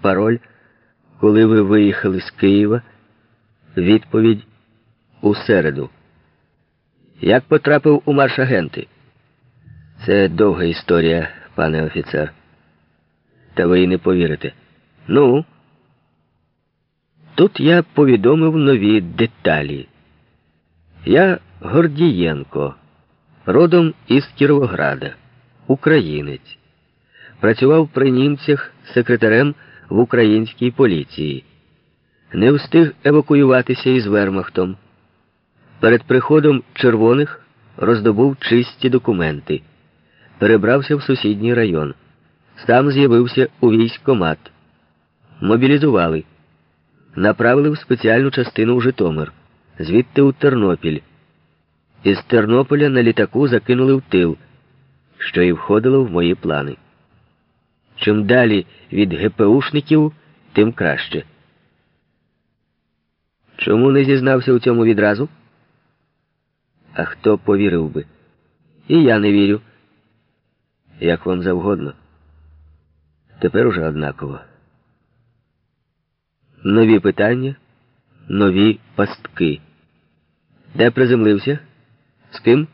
пароль, коли ви виїхали з Києва? Відповідь у середу. Як потрапив у марш-агенти? Це довга історія, пане офіцер. Та ви й не повірите. Ну, тут я повідомив нові деталі. Я Гордієнко, родом із Кіровограда, українець. Працював при німцях секретарем в українській поліції. Не встиг евакуюватися із Вермахтом. Перед приходом червоних роздобув чисті документи. Перебрався в сусідній район. Сам з'явився у військкомат. Мобілізували. Направили в спеціальну частину в Житомир, звідти у Тернопіль. Із Тернополя на літаку закинули в тил, що і входило в мої плани. Чим далі від ГПУшників, тим краще. Чому не зізнався у цьому відразу? А хто повірив би? І я не вірю. Як вам завгодно. Тепер уже однаково. Нові питання, нові пастки. Де приземлився? З ким?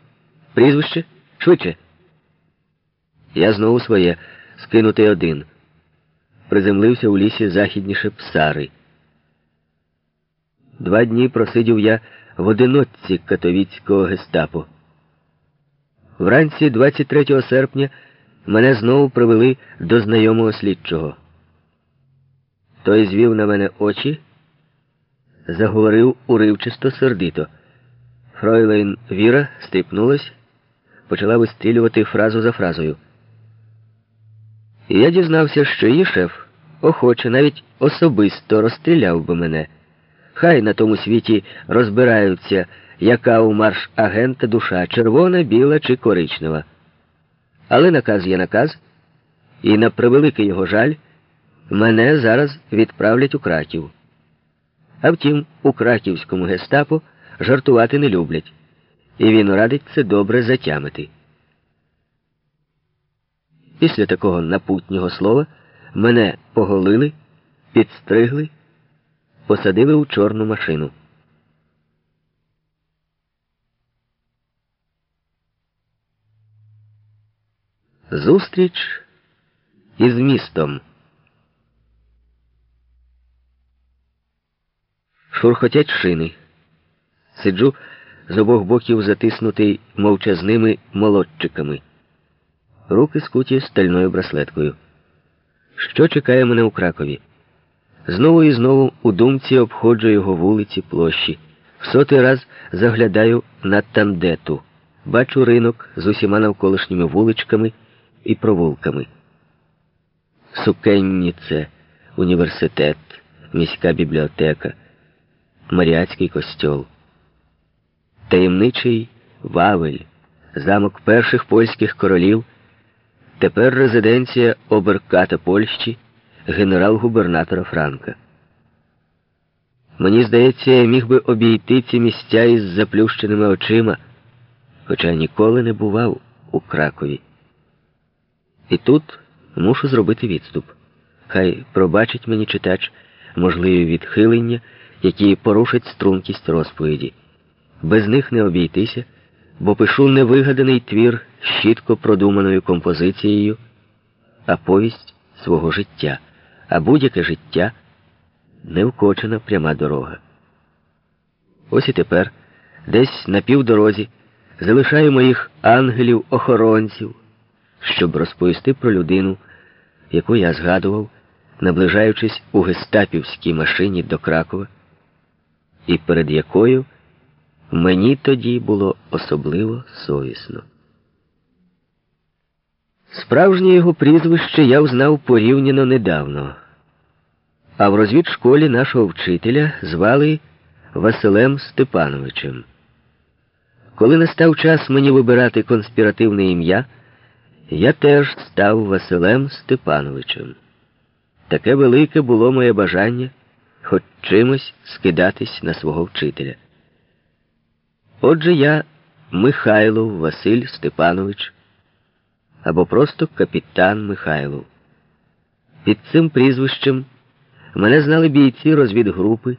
Прізвище? Швидше. Я знову своє скинутий один. Приземлився у лісі західніше псари. Два дні просидів я в одиночці катовіцького гестапо. Вранці 23 серпня мене знову привели до знайомого слідчого. Той звів на мене очі, заговорив уривчисто сердито. Фройлейн Віра стріпнулась, почала вистрілювати фразу за фразою. І я дізнався, що її шеф охоче, навіть особисто розстріляв би мене. Хай на тому світі розбираються, яка у марш агента душа червона, біла чи коричнева. Але наказ є наказ, і на превеликий його жаль, мене зараз відправлять у краків. А втім, у краківському гестапо жартувати не люблять, і він радить це добре затямити. Після такого напутнього слова мене поголили, підстригли, посадили у чорну машину. Зустріч із містом. Шурхотять шини. Сиджу з обох боків затиснутий мовчазними молодчиками. Руки скуті стальною браслеткою. Що чекає мене у Кракові? Знову і знову у думці обходжу його вулиці, площі. В сотий раз заглядаю на тандету. Бачу ринок з усіма навколишніми вуличками і провулками. Сукенніце, університет, міська бібліотека, Маріатський костьол. Таємничий Вавель, замок перших польських королів, тепер резиденція оберката Польщі, генерал-губернатора Франка. Мені здається, я міг би обійти ці місця із заплющеними очима, хоча ніколи не бував у Кракові. І тут мушу зробити відступ. Хай пробачить мені читач можливі відхилення, які порушать стрункість розповіді. Без них не обійтися, бо пишу невигаданий твір з чітко продуманою композицією, а повість свого життя, а будь-яке життя невкочена пряма дорога. Ось і тепер, десь на півдорозі, залишаю моїх ангелів-охоронців щоб розповісти про людину, яку я згадував, наближаючись у гестапівській машині до Кракова, і перед якою мені тоді було особливо совісно. Справжнє його прізвище я взнав порівняно недавно, а в розвідшколі нашого вчителя звали Василем Степановичем. Коли настав час мені вибирати конспіративне ім'я, я теж став Василем Степановичем. Таке велике було моє бажання хоч чимось скидатись на свого вчителя. Отже, я Михайлов Василь Степанович або просто капітан Михайлов. Під цим прізвищем Мене знали бійці розвідгрупи,